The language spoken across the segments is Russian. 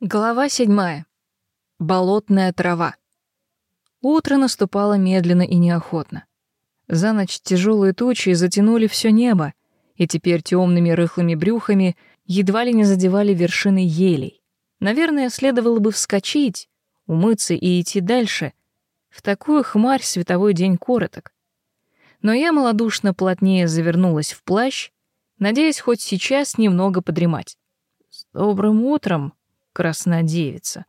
Глава седьмая. Болотная трава. Утро наступало медленно и неохотно. За ночь тяжелые тучи затянули все небо, и теперь темными рыхлыми брюхами едва ли не задевали вершины елей. Наверное, следовало бы вскочить, умыться и идти дальше. В такую хмарь световой день короток. Но я малодушно плотнее завернулась в плащ, надеясь хоть сейчас немного подремать. «С добрым утром!» Краснодевица.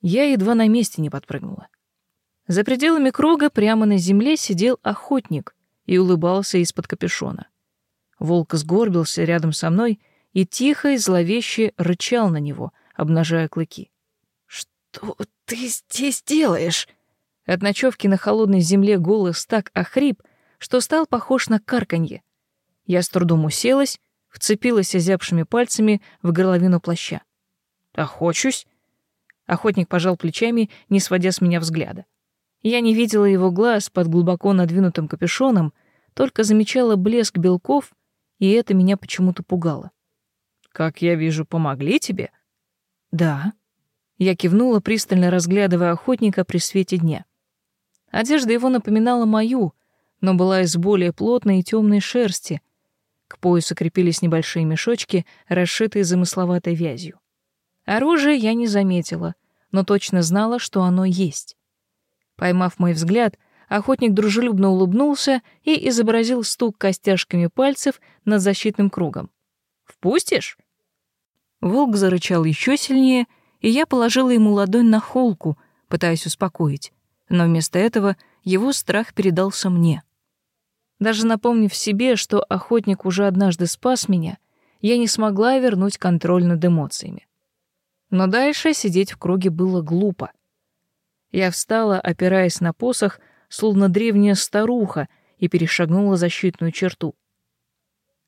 Я едва на месте не подпрыгнула. За пределами круга прямо на земле сидел охотник и улыбался из-под капюшона. Волк сгорбился рядом со мной и тихо и зловеще рычал на него, обнажая клыки. «Что ты здесь делаешь?» От ночевки на холодной земле голос так охрип, что стал похож на карканье. Я с трудом уселась, вцепилась озябшими пальцами в горловину плаща. «Охочусь?» Охотник пожал плечами, не сводя с меня взгляда. Я не видела его глаз под глубоко надвинутым капюшоном, только замечала блеск белков, и это меня почему-то пугало. «Как я вижу, помогли тебе?» «Да». Я кивнула, пристально разглядывая охотника при свете дня. Одежда его напоминала мою, но была из более плотной и темной шерсти. К поясу крепились небольшие мешочки, расшитые замысловатой вязью. Оружия я не заметила, но точно знала, что оно есть. Поймав мой взгляд, охотник дружелюбно улыбнулся и изобразил стук костяшками пальцев над защитным кругом. «Впустишь?» Волк зарычал еще сильнее, и я положила ему ладонь на холку, пытаясь успокоить, но вместо этого его страх передался мне. Даже напомнив себе, что охотник уже однажды спас меня, я не смогла вернуть контроль над эмоциями. Но дальше сидеть в круге было глупо. Я встала, опираясь на посох, словно древняя старуха, и перешагнула защитную черту.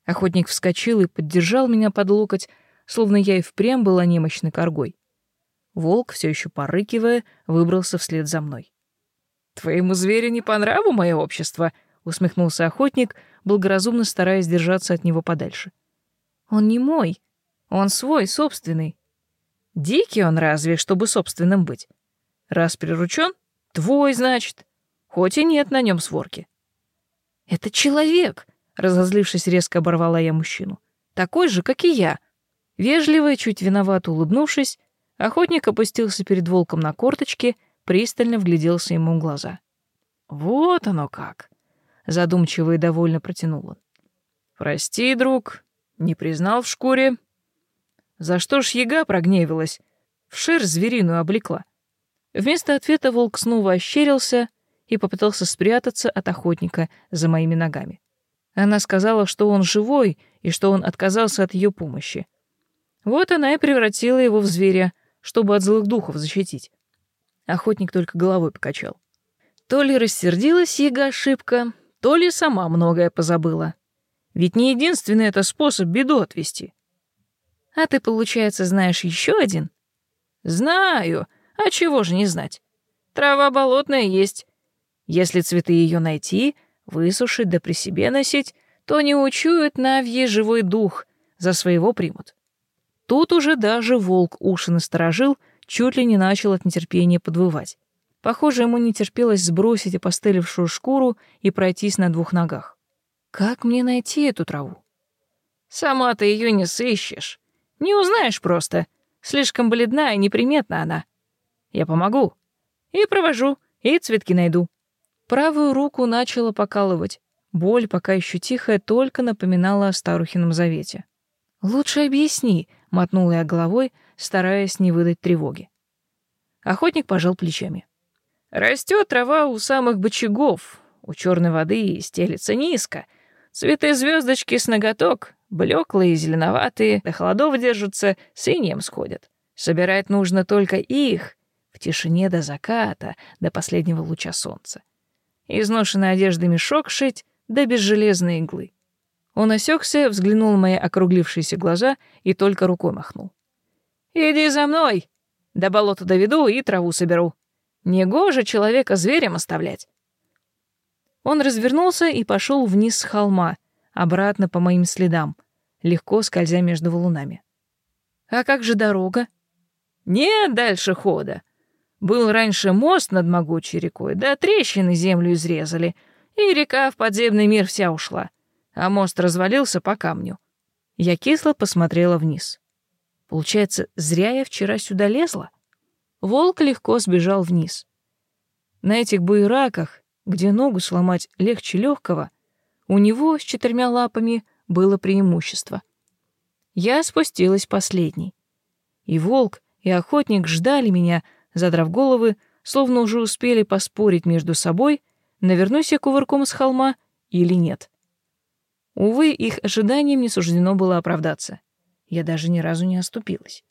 Охотник вскочил и поддержал меня под локоть, словно я и впрямь была немощной коргой. Волк, все еще порыкивая, выбрался вслед за мной. «Твоему зверю не по нраву мое общество?» — усмехнулся охотник, благоразумно стараясь держаться от него подальше. «Он не мой. Он свой, собственный. Дикий он разве, чтобы собственным быть. Раз приручен, твой, значит, хоть и нет на нем сворки. Это человек, разозлившись, резко оборвала я мужчину. Такой же, как и я. Вежливо и чуть виновато улыбнувшись, охотник опустился перед волком на корточки, пристально вгляделся ему в глаза. Вот оно как, задумчиво и довольно протянул он. Прости, друг, не признал в шкуре, за что ж яга прогневилась? В шерсть звериную облекла. Вместо ответа волк снова ощерился и попытался спрятаться от охотника за моими ногами. Она сказала, что он живой и что он отказался от ее помощи. Вот она и превратила его в зверя, чтобы от злых духов защитить. Охотник только головой покачал. То ли рассердилась яга ошибка, то ли сама многое позабыла. Ведь не единственный это способ беду отвести. А ты, получается, знаешь еще один? Знаю. А чего же не знать? Трава болотная есть. Если цветы ее найти, высушить да при себе носить, то не учуют навьи живой дух, за своего примут. Тут уже даже волк уши насторожил, чуть ли не начал от нетерпения подвывать. Похоже, ему не терпелось сбросить опостылевшую шкуру и пройтись на двух ногах. Как мне найти эту траву? Сама ты ее не сыщешь. Не узнаешь просто. Слишком бледна и неприметна она. Я помогу. И провожу, и цветки найду. Правую руку начала покалывать. Боль, пока еще тихая, только напоминала о старухином завете. «Лучше объясни», — мотнула я головой, стараясь не выдать тревоги. Охотник пожал плечами. Растет трава у самых бочагов, у черной воды стелится низко. Цветы звездочки с ноготок, Блеклые, зеленоватые, до холодов держатся, с инеем сходят. Собирать нужно только их, в тишине до заката, до последнего луча солнца. Изношенной одежды мешок шить, да без железной иглы. Он осекся, взглянул на мои округлившиеся глаза и только рукой махнул. «Иди за мной! До болота доведу и траву соберу. Негоже человека зверем оставлять». Он развернулся и пошел вниз с холма — обратно по моим следам, легко скользя между валунами. «А как же дорога?» Нет дальше хода. Был раньше мост над могучей рекой, да трещины землю изрезали, и река в подземный мир вся ушла, а мост развалился по камню. Я кисло посмотрела вниз. Получается, зря я вчера сюда лезла? Волк легко сбежал вниз. На этих буераках, где ногу сломать легче легкого, у него с четырьмя лапами было преимущество. Я спустилась последней. И волк, и охотник ждали меня, задрав головы, словно уже успели поспорить между собой, навернусь я кувырком с холма или нет. Увы, их ожиданиям не суждено было оправдаться. Я даже ни разу не оступилась.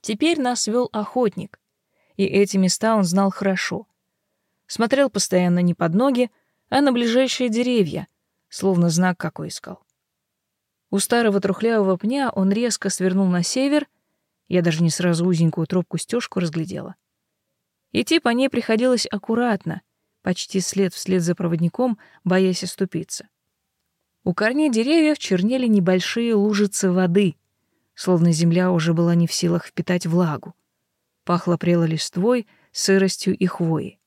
Теперь нас вел охотник, и эти места он знал хорошо. Смотрел постоянно не под ноги, а на ближайшие деревья, словно знак какой искал. У старого трухлявого пня он резко свернул на север, я даже не сразу узенькую тропку-стежку разглядела. Идти по ней приходилось аккуратно, почти след вслед за проводником, боясь оступиться. У корней деревьев чернели небольшие лужицы воды, словно земля уже была не в силах впитать влагу. Пахло прелой листвой, сыростью и хвоей.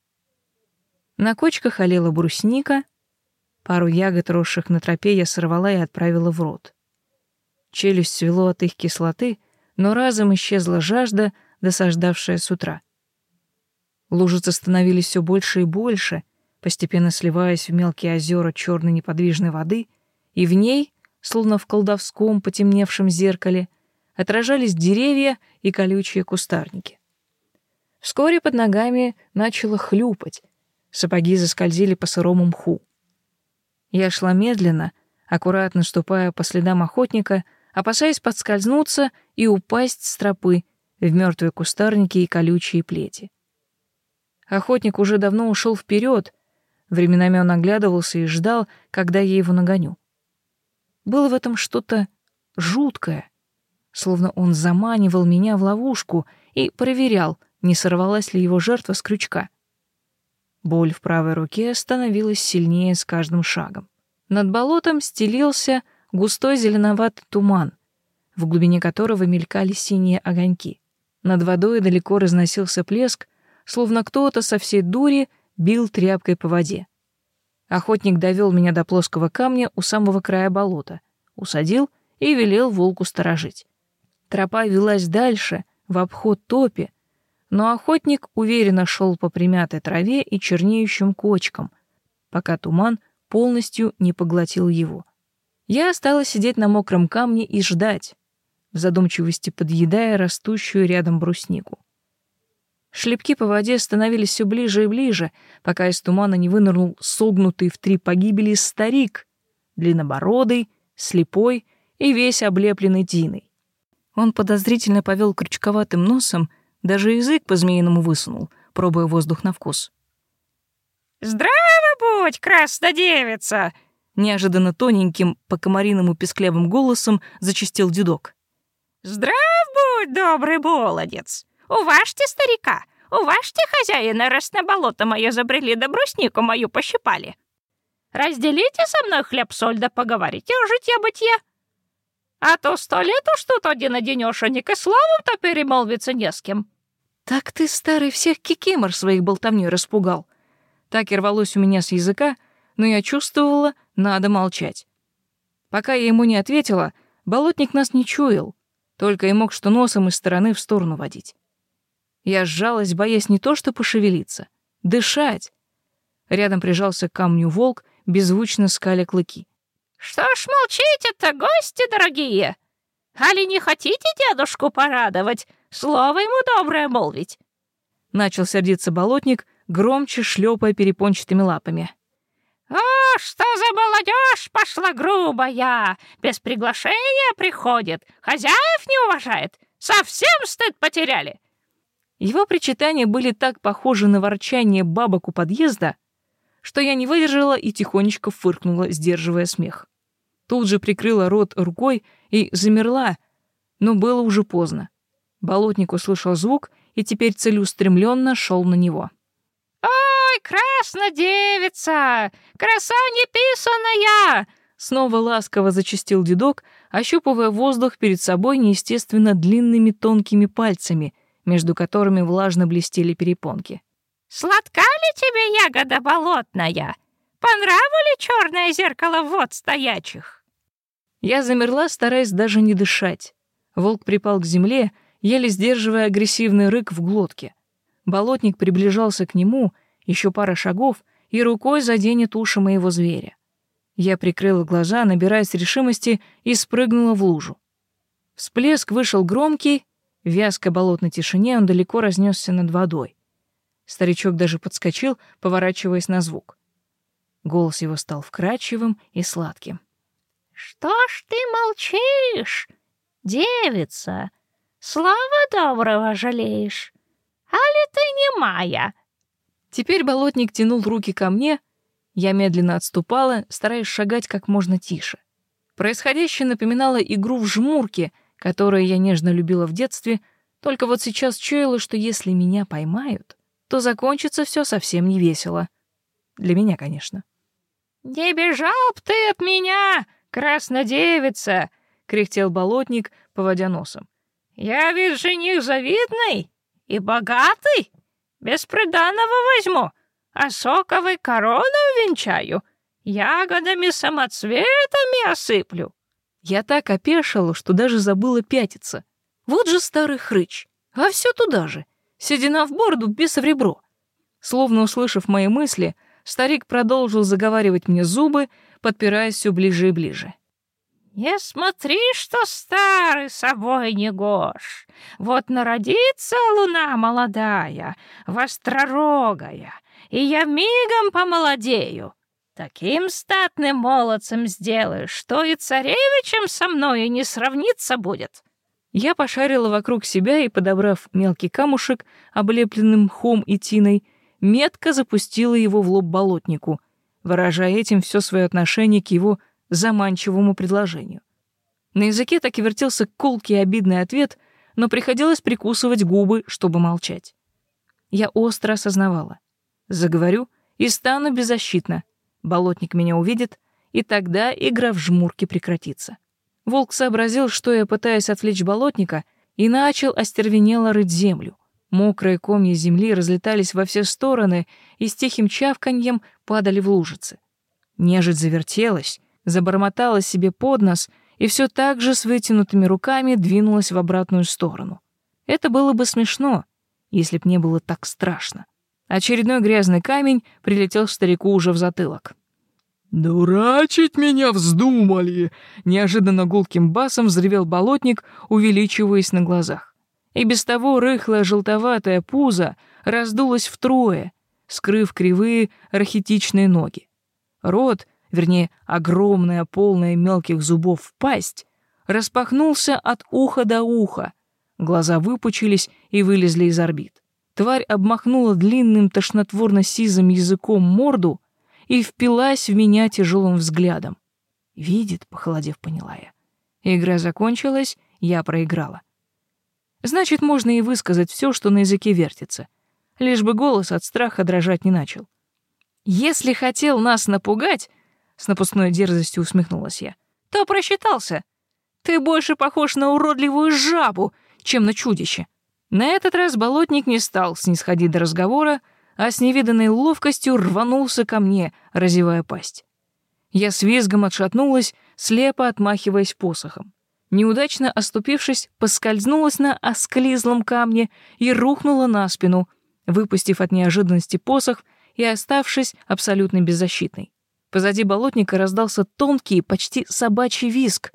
На кочках олела брусника, пару ягод, росших на тропе, я сорвала и отправила в рот. Челюсть свело от их кислоты, но разом исчезла жажда, досаждавшая с утра. Лужицы становились все больше и больше, постепенно сливаясь в мелкие озера черной неподвижной воды, и в ней, словно в колдовском потемневшем зеркале, отражались деревья и колючие кустарники. Вскоре под ногами начало хлюпать, сапоги заскользили по сырому мху. Я шла медленно, аккуратно ступая по следам охотника, опасаясь подскользнуться и упасть с тропы в мертвые кустарники и колючие плети. Охотник уже давно ушел вперед. Временами он оглядывался и ждал, когда я его нагоню. Было в этом что-то жуткое, словно он заманивал меня в ловушку и проверял, не сорвалась ли его жертва с крючка. Боль в правой руке становилась сильнее с каждым шагом. Над болотом стелился густой зеленоватый туман, в глубине которого мелькали синие огоньки. Над водой далеко разносился плеск, словно кто-то со всей дури бил тряпкой по воде. Охотник довел меня до плоского камня у самого края болота, усадил и велел волку сторожить. Тропа велась дальше, в обход топи, но охотник уверенно шел по примятой траве и чернеющим кочкам, пока туман полностью не поглотил его. Я осталась сидеть на мокром камне и ждать, в задумчивости подъедая растущую рядом бруснику. Шлепки по воде становились все ближе и ближе, пока из тумана не вынырнул согнутый в три погибели старик, длиннобородый, слепой и весь облепленный тиной. Он подозрительно повел крючковатым носом, даже язык по-змеиному высунул, пробуя воздух на вкус. «Здраво будь, красная девица!» Неожиданно тоненьким, по-комариному песклявым голосом зачистил дедок. «Здрав будь, добрый молодец! Уважьте старика, уважьте хозяина, раз на болото мое забрели, да бруснику мою пощипали. Разделите со мной хлеб-соль, да поговорите о житье-бытие. А то сто лет уж тут один-одинешенек, и словом-то перемолвиться не с кем». «Так ты, старый, всех кикимор своих болтовней распугал». Так и рвалось у меня с языка, но я чувствовала, надо молчать. Пока я ему не ответила, болотник нас не чуял, только и мог что носом из стороны в сторону водить. Я сжалась, боясь не то что пошевелиться, дышать. Рядом прижался к камню волк, беззвучно скаля клыки. «Что ж молчите-то, гости дорогие? Али не хотите дедушку порадовать, слово ему доброе молвить?» Начал сердиться болотник, громче шлепая перепончатыми лапами. «О, что за молодежь пошла грубая! Без приглашения приходит, хозяев не уважает, совсем стыд потеряли!» Его причитания были так похожи на ворчание бабок у подъезда, что я не выдержала и тихонечко фыркнула, сдерживая смех. Тут же прикрыла рот рукой и замерла, но было уже поздно. Болотник услышал звук и теперь целеустремленно шел на него. «Ой, красная девица! Краса неписанная!» Снова ласково зачастил дедок, ощупывая воздух перед собой неестественно длинными тонкими пальцами, между которыми влажно блестели перепонки. «Сладка ли тебе ягода болотная? По ли черное зеркало вод стоячих?» Я замерла, стараясь даже не дышать. Волк припал к земле, еле сдерживая агрессивный рык в глотке. Болотник приближался к нему, еще пара шагов, и рукой заденет уши моего зверя. Я прикрыла глаза, набираясь решимости, и спрыгнула в лужу. Всплеск вышел громкий, в вязкой болотной тишине он далеко разнесся над водой. Старичок даже подскочил, поворачиваясь на звук. Голос его стал вкрадчивым и сладким. «Что ж ты молчишь, девица? Слава доброго жалеешь? А ли ты не моя?» Теперь болотник тянул руки ко мне — я медленно отступала, стараясь шагать как можно тише. Происходящее напоминало игру в жмурки, которую я нежно любила в детстве, только вот сейчас чуяла, что если меня поймают, то закончится все совсем не весело. Для меня, конечно. «Не бежал б ты от меня, краснодевица!» — кряхтел болотник, поводя носом. «Я ведь жених завидный и богатый, бесприданного возьму, а соковой корону венчаю, ягодами-самоцветами осыплю». Я так опешила, что даже забыла пятиться. Вот же старый хрыч, а все туда же, седина в бороду, без в ребро. Словно услышав мои мысли, старик продолжил заговаривать мне зубы, подпираясь все ближе и ближе. «Не смотри, что старый собой не гош. Вот народится луна молодая, востророгая, и я мигом помолодею. Таким статным молодцем сделаешь, что и царевичем со мной не сравниться будет». Я пошарила вокруг себя и, подобрав мелкий камушек, облепленным мхом и тиной, метко запустила его в лоб болотнику, выражая этим все свое отношение к его заманчивому предложению. На языке так и вертелся колкий и обидный ответ, но приходилось прикусывать губы, чтобы молчать. Я остро осознавала. Заговорю и стану беззащитна. Болотник меня увидит, и тогда игра в жмурки прекратится. Волк сообразил, что я пытаюсь отвлечь болотника, и начал остервенело рыть землю. Мокрые комья земли разлетались во все стороны и с тихим чавканьем падали в лужицы. Нежить завертелась, забормотала себе под нос и все так же с вытянутыми руками двинулась в обратную сторону. Это было бы смешно, если б не было так страшно. Очередной грязный камень прилетел старику уже в затылок. «Дурачить меня вздумали!» — неожиданно гулким басом взревел болотник, увеличиваясь на глазах. И без того рыхлое желтоватое пузо раздулось втрое, скрыв кривые рахитичные ноги. Рот, вернее, огромная полная мелких зубов пасть, распахнулся от уха до уха, глаза выпучились и вылезли из орбит. Тварь обмахнула длинным тошнотворно-сизым языком морду и впилась в меня тяжелым взглядом. Видит, похолодев, поняла я. Игра закончилась, я проиграла. Значит, можно и высказать все, что на языке вертится, лишь бы голос от страха дрожать не начал. Если хотел нас напугать, с напускной дерзостью усмехнулась я, то просчитался. Ты больше похож на уродливую жабу, чем на чудище. На этот раз болотник не стал снисходить до разговора, а с невиданной ловкостью рванулся ко мне, разевая пасть. Я с визгом отшатнулась, слепо отмахиваясь посохом. Неудачно оступившись, поскользнулась на осклизлом камне и рухнула на спину, выпустив от неожиданности посох и оставшись абсолютно беззащитной. Позади болотника раздался тонкий, почти собачий визг.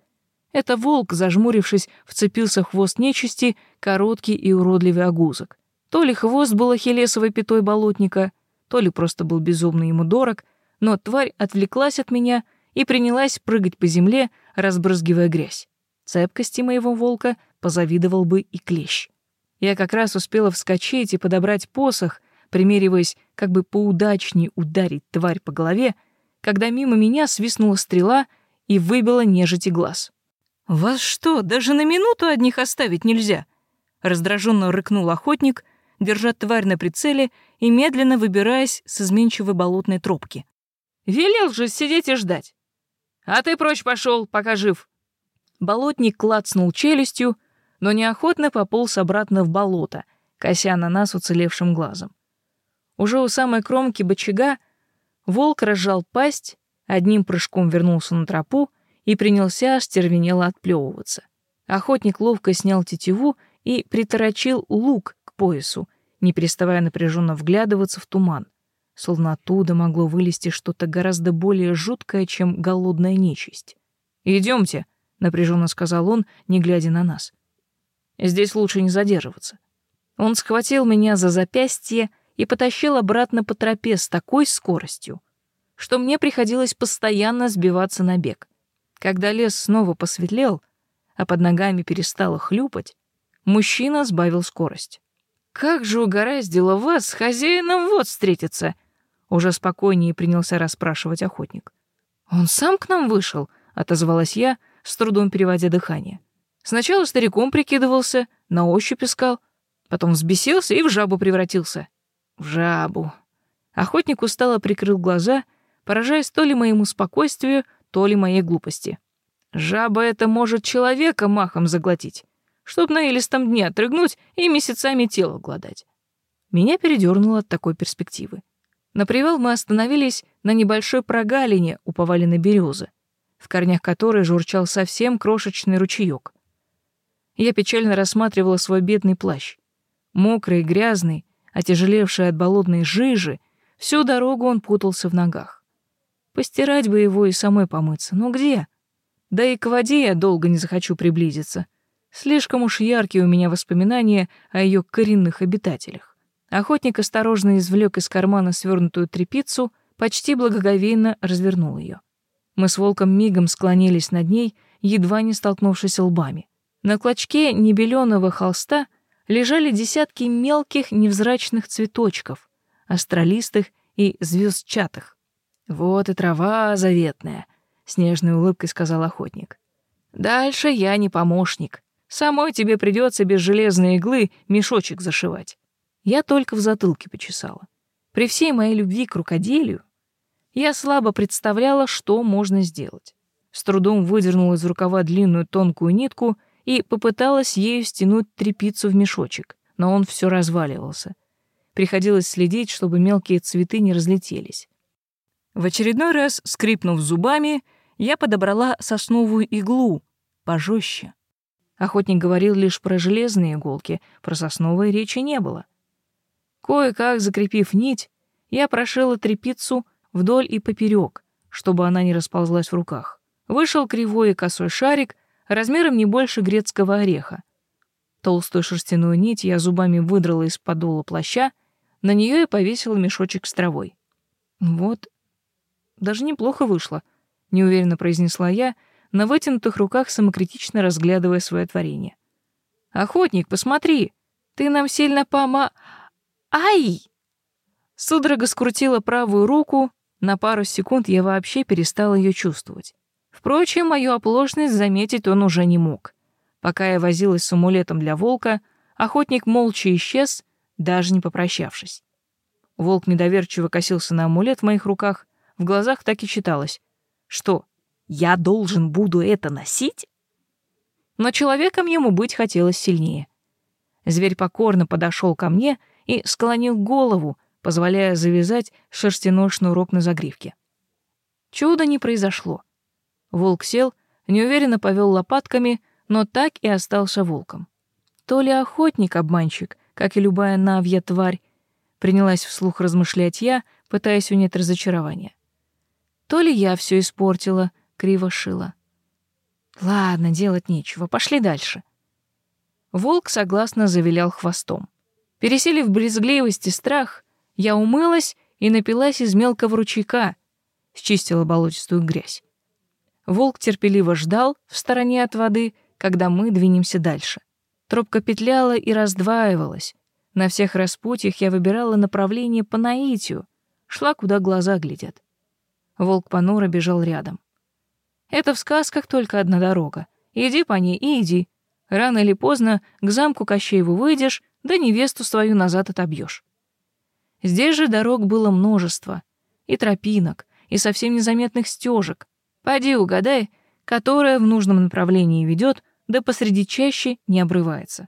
Это волк, зажмурившись, вцепился в хвост нечисти, короткий и уродливый огузок. То ли хвост был ахиллесовой пятой болотника, то ли просто был безумно ему дорог, но тварь отвлеклась от меня и принялась прыгать по земле, разбрызгивая грязь. Цепкости моего волка позавидовал бы и клещ. Я как раз успела вскочить и подобрать посох, примериваясь, как бы поудачнее ударить тварь по голове, когда мимо меня свистнула стрела и выбила нежити глаз. «Вас что, даже на минуту одних оставить нельзя?» Раздраженно рыкнул охотник, держа тварь на прицеле и медленно выбираясь с изменчивой болотной тропки. «Велел же сидеть и ждать. А ты прочь пошел, пока жив». Болотник клацнул челюстью, но неохотно пополз обратно в болото, кося на нас уцелевшим глазом. Уже у самой кромки бочага волк разжал пасть, одним прыжком вернулся на тропу и принялся остервенело отплевываться. Охотник ловко снял тетиву и приторочил лук к поясу, не переставая напряженно вглядываться в туман, словно оттуда могло вылезти что-то гораздо более жуткое, чем голодная нечисть. Идемте, напряженно сказал он, не глядя на нас. Здесь лучше не задерживаться. Он схватил меня за запястье и потащил обратно по тропе с такой скоростью, что мне приходилось постоянно сбиваться на бег. Когда лес снова посветлел, а под ногами перестало хлюпать, мужчина сбавил скорость. «Как же угораздило вас с хозяином вот встретиться!» Уже спокойнее принялся расспрашивать охотник. «Он сам к нам вышел?» — отозвалась я, с трудом переводя дыхание. Сначала стариком прикидывался, на ощупь искал, потом взбесился и в жабу превратился. В жабу. Охотник устало прикрыл глаза, поражаясь то ли моему спокойствию, то ли моей глупости. Жаба это может человека махом заглотить, чтоб на илистом дне отрыгнуть и месяцами тело гладать. Меня передернуло от такой перспективы. На привал мы остановились на небольшой прогалине у поваленной березы, в корнях которой журчал совсем крошечный ручеек. Я печально рассматривала свой бедный плащ. Мокрый, грязный, отяжелевший от болотной жижи, всю дорогу он путался в ногах. Постирать бы его и самой помыться, но где? Да и к воде я долго не захочу приблизиться. Слишком уж яркие у меня воспоминания о ее коренных обитателях. Охотник осторожно извлек из кармана свернутую тряпицу, почти благоговейно развернул ее. Мы с волком мигом склонились над ней, едва не столкнувшись лбами. На клочке небеленого холста лежали десятки мелких невзрачных цветочков, астролистых и звездчатых. «Вот и трава заветная», — с нежной улыбкой сказал охотник. «Дальше я не помощник. Самой тебе придется без железной иглы мешочек зашивать. Я только в затылке почесала. При всей моей любви к рукоделию я слабо представляла, что можно сделать. С трудом выдернула из рукава длинную тонкую нитку и попыталась ею стянуть трепицу в мешочек, но он все разваливался. Приходилось следить, чтобы мелкие цветы не разлетелись. В очередной раз, скрипнув зубами, я подобрала сосновую иглу, пожестче. Охотник говорил лишь про железные иголки, про сосновые речи не было. Кое-как закрепив нить, я прошила трепицу вдоль и поперек, чтобы она не расползлась в руках. Вышел кривой и косой шарик размером не больше грецкого ореха. Толстую шерстяную нить я зубами выдрала из подола плаща, на нее и повесила мешочек с травой. Вот, даже неплохо вышло, неуверенно произнесла я, на вытянутых руках самокритично разглядывая свое творение. Охотник, посмотри, ты нам сильно пома... Ай! Судорога скрутила правую руку, на пару секунд я вообще перестала ее чувствовать. Впрочем, мою оплошность заметить он уже не мог. Пока я возилась с амулетом для волка, охотник молча исчез, даже не попрощавшись. Волк недоверчиво косился на амулет в моих руках, в глазах так и читалось. Что, я должен буду это носить? Но человеком ему быть хотелось сильнее. Зверь покорно подошел ко мне и склонил голову, позволяя завязать шерстяной шнурок на загривке. Чуда не произошло. Волк сел, неуверенно повел лопатками, но так и остался волком. То ли охотник-обманщик, как и любая навья тварь, принялась вслух размышлять я, пытаясь унять разочарование. То ли я все испортила, криво шила. Ладно, делать нечего, пошли дальше. Волк согласно завилял хвостом. Переселив брезгливость и страх, я умылась и напилась из мелкого ручейка, счистила болотистую грязь. Волк терпеливо ждал в стороне от воды, когда мы двинемся дальше. Тропка петляла и раздваивалась. На всех распутьях я выбирала направление по наитию, шла, куда глаза глядят. Волк понуро бежал рядом. Это в сказках только одна дорога. Иди по ней и иди. Рано или поздно к замку Кощееву выйдешь, да невесту свою назад отобьешь. Здесь же дорог было множество, и тропинок, и совсем незаметных стежек. Пойди угадай, которая в нужном направлении ведет, да посреди чаще не обрывается.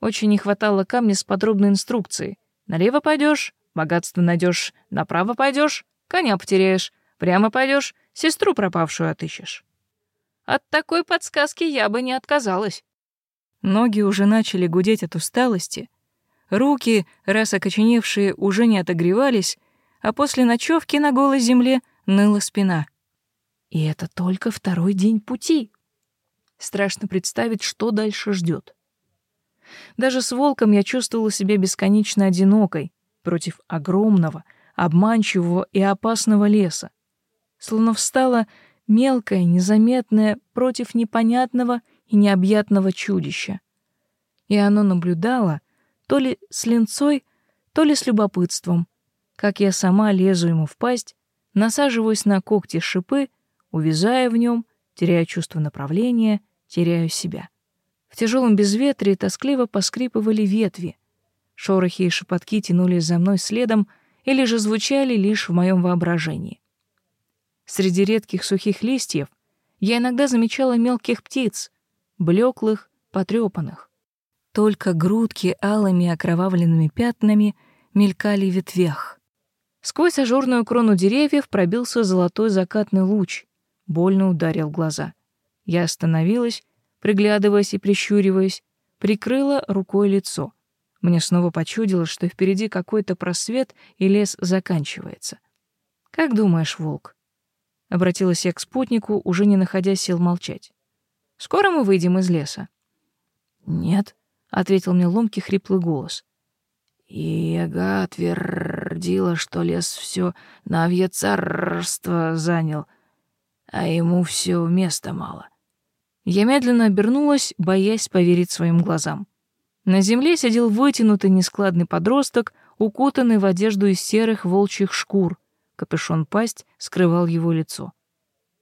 Очень не хватало камня с подробной инструкцией. Налево пойдешь, богатство найдешь, направо пойдешь, коня потеряешь, прямо пойдешь, сестру пропавшую отыщешь. От такой подсказки я бы не отказалась. Ноги уже начали гудеть от усталости, руки, раз окоченевшие, уже не отогревались, а после ночевки на голой земле ныла спина. И это только второй день пути. Страшно представить, что дальше ждет. Даже с волком я чувствовала себя бесконечно одинокой против огромного, обманчивого и опасного леса. Словно встала мелкая, незаметная против непонятного и необъятного чудища. И оно наблюдало то ли с ленцой, то ли с любопытством, как я сама лезу ему в пасть, насаживаюсь на когти шипы, увязая в нем, теряя чувство направления, теряю себя. В тяжелом безветрии тоскливо поскрипывали ветви. Шорохи и шепотки тянулись за мной следом или же звучали лишь в моем воображении. Среди редких сухих листьев я иногда замечала мелких птиц, блеклых, потрепанных. Только грудки алыми окровавленными пятнами мелькали в ветвях. Сквозь ажурную крону деревьев пробился золотой закатный луч, больно ударил глаза. Я остановилась, приглядываясь и прищуриваясь, прикрыла рукой лицо. Мне снова почудилось, что впереди какой-то просвет, и лес заканчивается. «Как думаешь, волк?» Обратилась я к спутнику, уже не находя сил молчать. «Скоро мы выйдем из леса?» «Нет», — ответил мне ломкий хриплый голос. «Ига твердила, что лес все навье царство занял, а ему все места мало. Я медленно обернулась, боясь поверить своим глазам. На земле сидел вытянутый нескладный подросток, укутанный в одежду из серых волчьих шкур. Капюшон-пасть скрывал его лицо.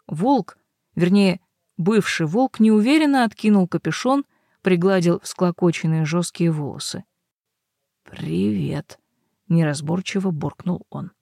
Волк, вернее, бывший волк, неуверенно откинул капюшон, пригладил всклокоченные жесткие волосы. «Привет», — неразборчиво буркнул он.